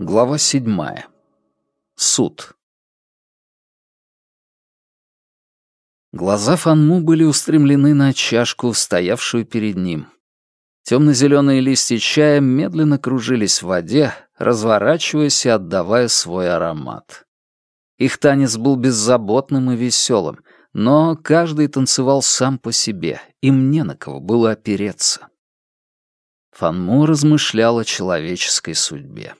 Глава седьмая. Суд. Глаза Фанму были устремлены на чашку, стоявшую перед ним. Темно-зеленые листья чая медленно кружились в воде, разворачиваясь и отдавая свой аромат. Их танец был беззаботным и веселым, но каждый танцевал сам по себе, им не на кого было опереться. Фанму размышлял о человеческой судьбе.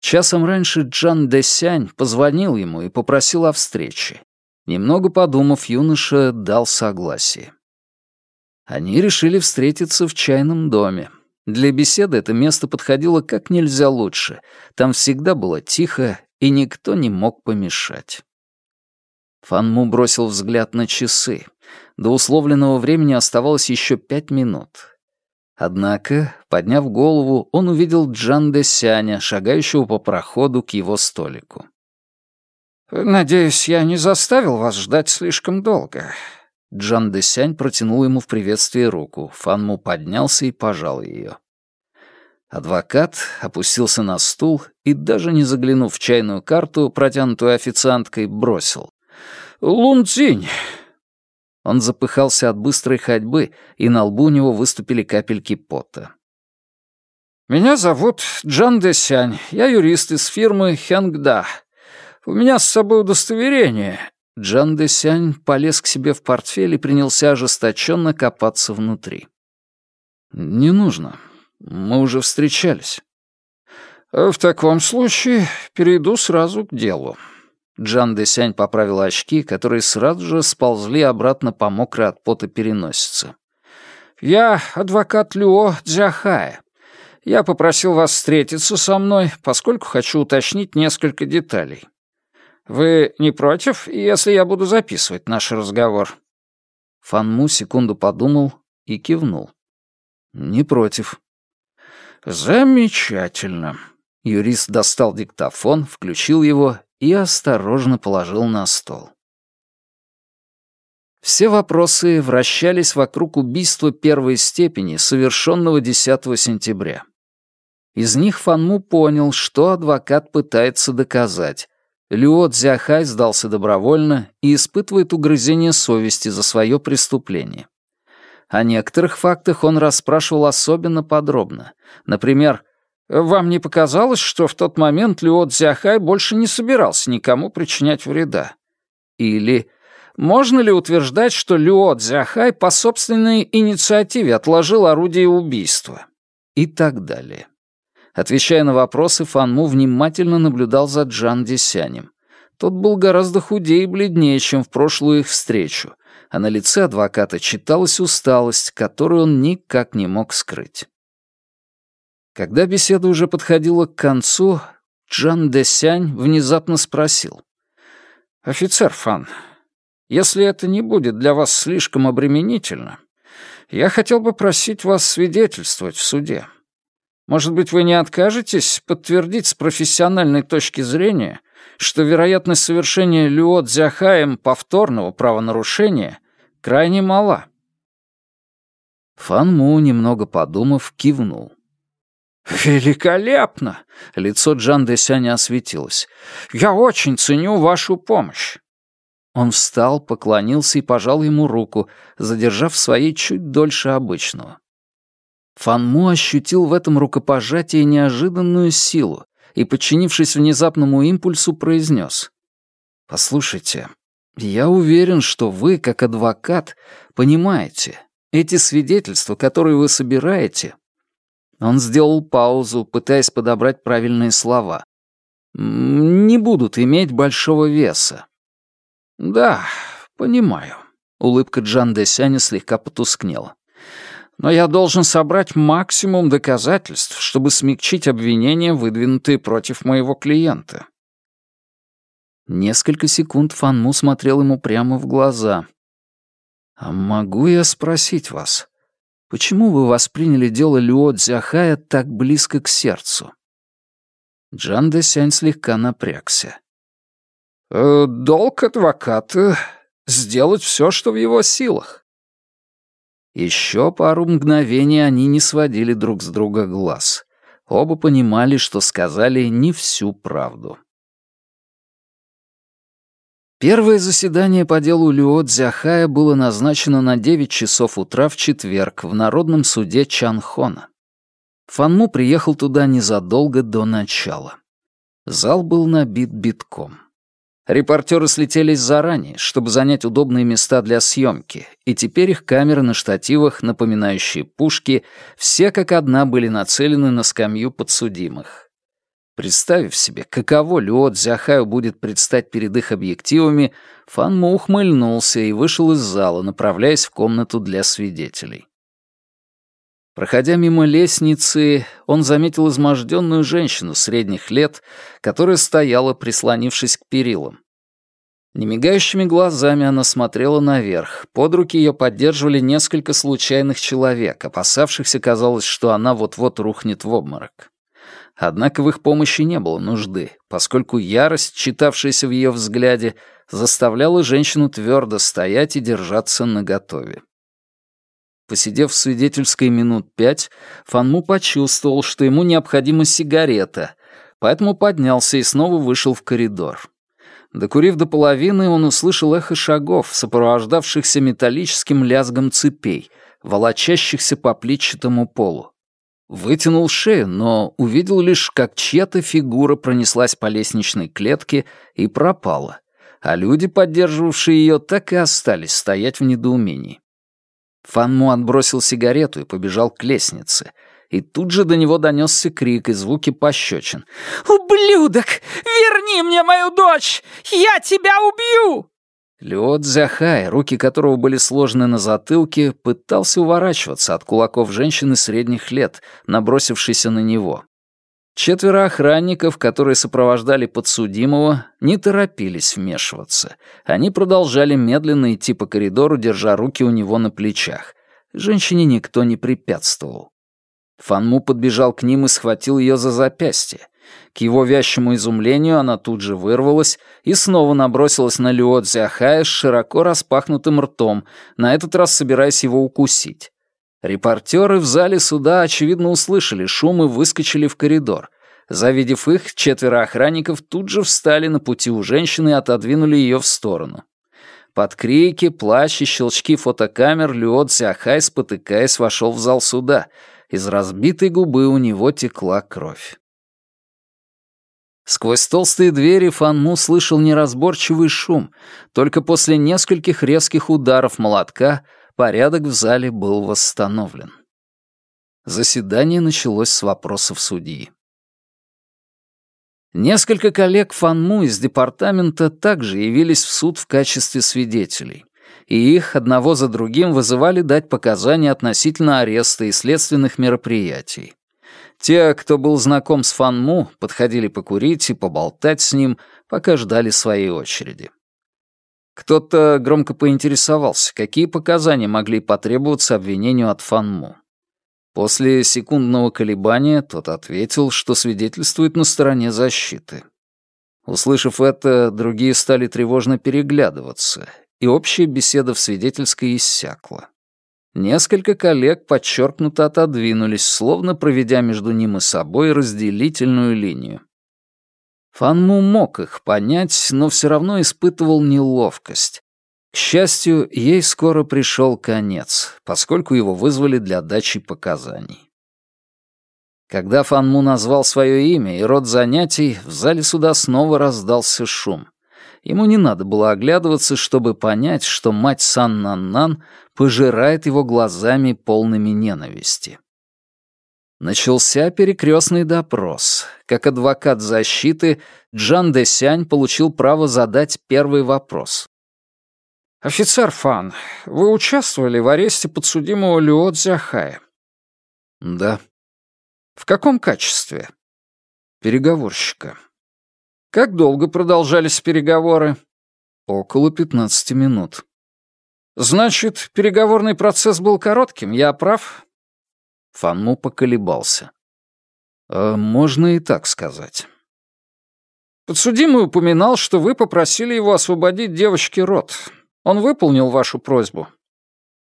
Часом раньше Джан Десянь позвонил ему и попросил о встрече. Немного подумав, юноша дал согласие. Они решили встретиться в чайном доме. Для беседы это место подходило как нельзя лучше. Там всегда было тихо, и никто не мог помешать. Фанму бросил взгляд на часы. До условленного времени оставалось еще пять минут. Однако, подняв голову, он увидел Джан де Сяня, шагающего по проходу к его столику. «Надеюсь, я не заставил вас ждать слишком долго». Джан Десянь протянул ему в приветствии руку. Фанму поднялся и пожал ее. Адвокат опустился на стул и, даже не заглянув в чайную карту, протянутую официанткой, бросил. «Лун Цинь!» Он запыхался от быстрой ходьбы, и на лбу у него выступили капельки пота. «Меня зовут Джан Десянь. Я юрист из фирмы Хянгда. У меня с собой удостоверение». Джан Десянь полез к себе в портфель и принялся ожесточенно копаться внутри. «Не нужно. Мы уже встречались». «В таком случае перейду сразу к делу». Джан Десянь поправил очки, которые сразу же сползли обратно по мокрой от пота переносице. «Я адвокат Люо Дзяхая. Я попросил вас встретиться со мной, поскольку хочу уточнить несколько деталей. Вы не против, если я буду записывать наш разговор?» Фанму секунду подумал и кивнул. «Не против». «Замечательно». Юрист достал диктофон, включил его и осторожно положил на стол. Все вопросы вращались вокруг убийства первой степени, совершенного 10 сентября. Из них Фанму понял, что адвокат пытается доказать. Люо Цзяхай сдался добровольно и испытывает угрызение совести за свое преступление. О некоторых фактах он расспрашивал особенно подробно. Например, «Вам не показалось, что в тот момент Люо Цзяхай больше не собирался никому причинять вреда?» Или «Можно ли утверждать, что Люо Цзяхай по собственной инициативе отложил орудие убийства?» И так далее. Отвечая на вопросы, Фанму внимательно наблюдал за Джан Десянем. Тот был гораздо худее и бледнее, чем в прошлую их встречу, а на лице адвоката читалась усталость, которую он никак не мог скрыть. Когда беседа уже подходила к концу, Джан Десянь внезапно спросил. «Офицер Фан, если это не будет для вас слишком обременительно, я хотел бы просить вас свидетельствовать в суде. Может быть, вы не откажетесь подтвердить с профессиональной точки зрения, что вероятность совершения Люо Дзяхаем повторного правонарушения крайне мала?» Фан Му, немного подумав, кивнул. «Великолепно!» — лицо Джан Десяня осветилось. «Я очень ценю вашу помощь!» Он встал, поклонился и пожал ему руку, задержав своей чуть дольше обычного. Фанму ощутил в этом рукопожатии неожиданную силу и, подчинившись внезапному импульсу, произнес. «Послушайте, я уверен, что вы, как адвокат, понимаете, эти свидетельства, которые вы собираете...» Он сделал паузу, пытаясь подобрать правильные слова. «Не будут иметь большого веса». «Да, понимаю». Улыбка Джан Десяня слегка потускнела но я должен собрать максимум доказательств, чтобы смягчить обвинения, выдвинутые против моего клиента». Несколько секунд Фанму смотрел ему прямо в глаза. «А могу я спросить вас, почему вы восприняли дело Люо Цзяхая так близко к сердцу?» Джан Дэсянь слегка напрягся. «Э, «Долг адвоката — сделать все, что в его силах. Еще пару мгновений они не сводили друг с друга глаз. Оба понимали, что сказали не всю правду. Первое заседание по делу Люо Цзяхая было назначено на 9 часов утра в четверг в Народном суде Чанхона. Фанму приехал туда незадолго до начала. Зал был набит битком. Репортеры слетелись заранее, чтобы занять удобные места для съемки, и теперь их камеры на штативах, напоминающие пушки, все как одна были нацелены на скамью подсудимых. Представив себе, каково Люо Цзяхаю будет предстать перед их объективами, Фан Му ухмыльнулся и вышел из зала, направляясь в комнату для свидетелей. Проходя мимо лестницы, он заметил изможденную женщину средних лет, которая стояла, прислонившись к перилам. Немигающими глазами она смотрела наверх. Под руки ее поддерживали несколько случайных человек, опасавшихся, казалось, что она вот-вот рухнет в обморок. Однако в их помощи не было нужды, поскольку ярость, читавшаяся в ее взгляде, заставляла женщину твердо стоять и держаться наготове. Посидев в свидетельской минут пять, Фанму почувствовал, что ему необходима сигарета, поэтому поднялся и снова вышел в коридор. Докурив до половины, он услышал эхо шагов, сопровождавшихся металлическим лязгом цепей, волочащихся по плитчатому полу. Вытянул шею, но увидел лишь, как чья-то фигура пронеслась по лестничной клетке и пропала, а люди, поддерживавшие ее, так и остались стоять в недоумении. Фанму отбросил сигарету и побежал к лестнице, и тут же до него донесся крик и звуки пощечин. «Ублюдок! Верни мне мою дочь! Я тебя убью!» Лео Цзяхай, руки которого были сложены на затылке, пытался уворачиваться от кулаков женщины средних лет, набросившейся на него. Четверо охранников, которые сопровождали подсудимого, не торопились вмешиваться. Они продолжали медленно идти по коридору, держа руки у него на плечах. Женщине никто не препятствовал. Фанму подбежал к ним и схватил ее за запястье. К его вящему изумлению она тут же вырвалась и снова набросилась на Люо Цзяхая с широко распахнутым ртом, на этот раз собираясь его укусить. Репортеры в зале суда, очевидно, услышали шум и выскочили в коридор. Завидев их, четверо охранников тут же встали на пути у женщины и отодвинули ее в сторону. Под крики, плач и щелчки фотокамер Люо Цзяхай, спотыкаясь, вошел в зал суда. Из разбитой губы у него текла кровь. Сквозь толстые двери Фанму слышал неразборчивый шум. Только после нескольких резких ударов молотка порядок в зале был восстановлен. Заседание началось с вопросов судьи. Несколько коллег Фанму из департамента также явились в суд в качестве свидетелей, и их одного за другим вызывали дать показания относительно ареста и следственных мероприятий. Те, кто был знаком с Фанму, подходили покурить и поболтать с ним, пока ждали своей очереди. Кто-то громко поинтересовался, какие показания могли потребоваться обвинению от Фанму. После секундного колебания тот ответил, что свидетельствует на стороне защиты. Услышав это, другие стали тревожно переглядываться, и общая беседа в свидетельской иссякла. Несколько коллег подчеркнуто отодвинулись, словно проведя между ним и собой разделительную линию. Фанму мог их понять, но все равно испытывал неловкость. К счастью, ей скоро пришел конец, поскольку его вызвали для дачи показаний. Когда Фанму назвал свое имя и род занятий, в зале суда снова раздался шум. Ему не надо было оглядываться, чтобы понять, что мать Сан-Нан-Нан пожирает его глазами полными ненависти. Начался перекрестный допрос. Как адвокат защиты, Джан Десянь получил право задать первый вопрос. «Офицер Фан, вы участвовали в аресте подсудимого Люо Цзяхая?» «Да». «В каком качестве?» «Переговорщика». «Как долго продолжались переговоры?» «Около пятнадцати минут». «Значит, переговорный процесс был коротким, я прав?» Фанму поколебался. «Э, «Можно и так сказать». «Подсудимый упоминал, что вы попросили его освободить девочке рот. Он выполнил вашу просьбу?»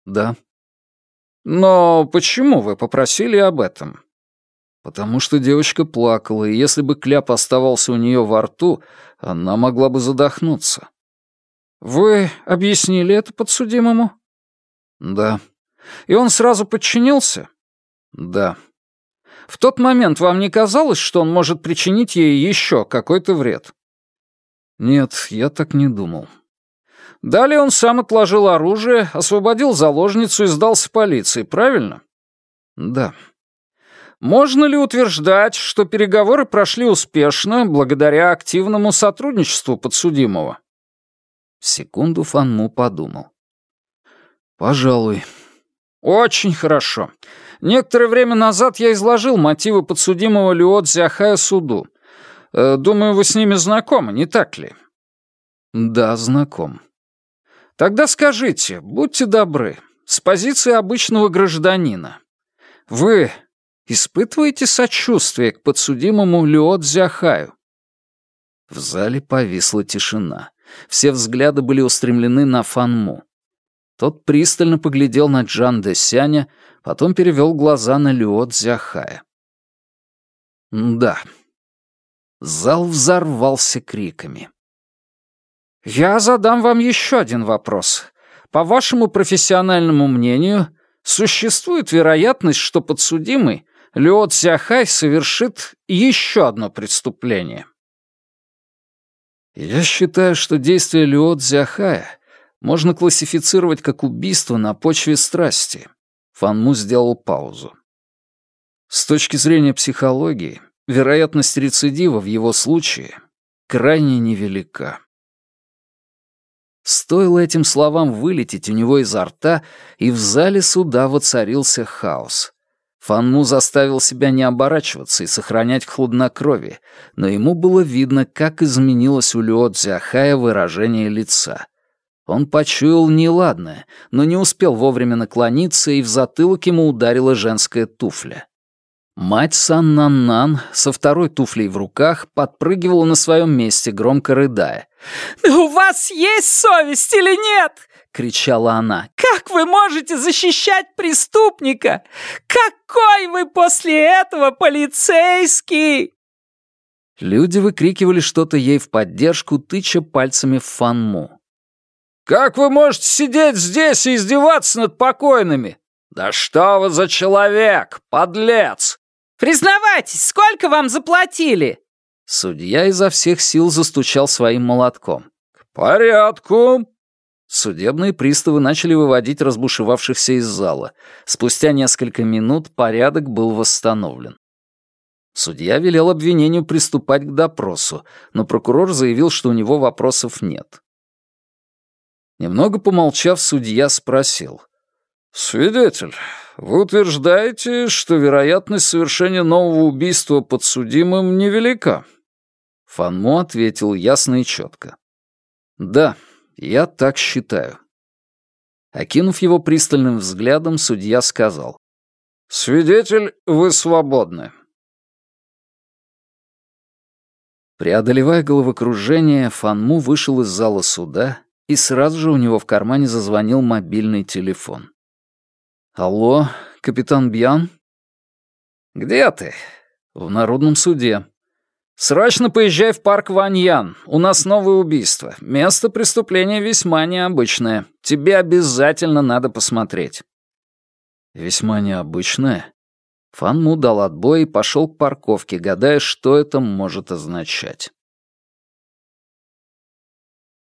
«Да». Но почему вы попросили об этом? Потому что девочка плакала, и если бы кляп оставался у нее во рту, она могла бы задохнуться. Вы объяснили это подсудимому? Да. И он сразу подчинился? Да. В тот момент вам не казалось, что он может причинить ей еще какой-то вред? Нет, я так не думал. Далее он сам отложил оружие, освободил заложницу и сдался полиции, правильно? Да. Можно ли утверждать, что переговоры прошли успешно благодаря активному сотрудничеству подсудимого? Секунду Фанму подумал. Пожалуй. Очень хорошо. Некоторое время назад я изложил мотивы подсудимого Люо Цзяхая суду. Э, думаю, вы с ними знакомы, не так ли? Да, знаком. Тогда скажите, будьте добры, с позиции обычного гражданина. Вы Испытываете сочувствие к подсудимому Люо Цзяхаю?» В зале повисла тишина. Все взгляды были устремлены на Фанму. Тот пристально поглядел на Джан де Сяня, потом перевел глаза на Люо Цзяхая. «Да». Зал взорвался криками. «Я задам вам еще один вопрос. По вашему профессиональному мнению, существует вероятность, что подсудимый Люо Цзяхай совершит еще одно преступление. Я считаю, что действие Люо Цзяхая можно классифицировать как убийство на почве страсти. Фанму сделал паузу. С точки зрения психологии, вероятность рецидива в его случае крайне невелика. Стоило этим словам вылететь у него изо рта, и в зале суда воцарился хаос. Фанму заставил себя не оборачиваться и сохранять хладнокровие, но ему было видно, как изменилось у Люо Цзяхая выражение лица. Он почуял неладное, но не успел вовремя наклониться, и в затылок ему ударила женская туфля. Мать Сан Нан Нан со второй туфлей в руках подпрыгивала на своем месте, громко рыдая. «У вас есть совесть или нет? — кричала она. «Как вы можете защищать преступника? Какой вы после этого полицейский?» Люди выкрикивали что-то ей в поддержку, тыча пальцами в Фанму. «Как вы можете сидеть здесь и издеваться над покойными? Да что вы за человек, подлец!» «Признавайтесь, сколько вам заплатили?» Судья изо всех сил застучал своим молотком. «К порядку!» Судебные приставы начали выводить разбушевавшихся из зала. Спустя несколько минут порядок был восстановлен. Судья велел обвинению приступать к допросу, но прокурор заявил, что у него вопросов нет. Немного помолчав, судья спросил. «Свидетель, вы утверждаете, что вероятность совершения нового убийства подсудимым невелика?» Фанмо ответил ясно и четко. «Да, я так считаю. Окинув его пристальным взглядом, судья сказал. «Свидетель, вы свободны». Преодолевая головокружение, Фанму вышел из зала суда, и сразу же у него в кармане зазвонил мобильный телефон. «Алло, капитан Бьян?» «Где ты?» «В Народном суде». «Срочно поезжай в парк Ваньян. У нас новое убийство. Место преступления весьма необычное. Тебе обязательно надо посмотреть». «Весьма необычное?» Фан Му дал отбой и пошел к парковке, гадая, что это может означать.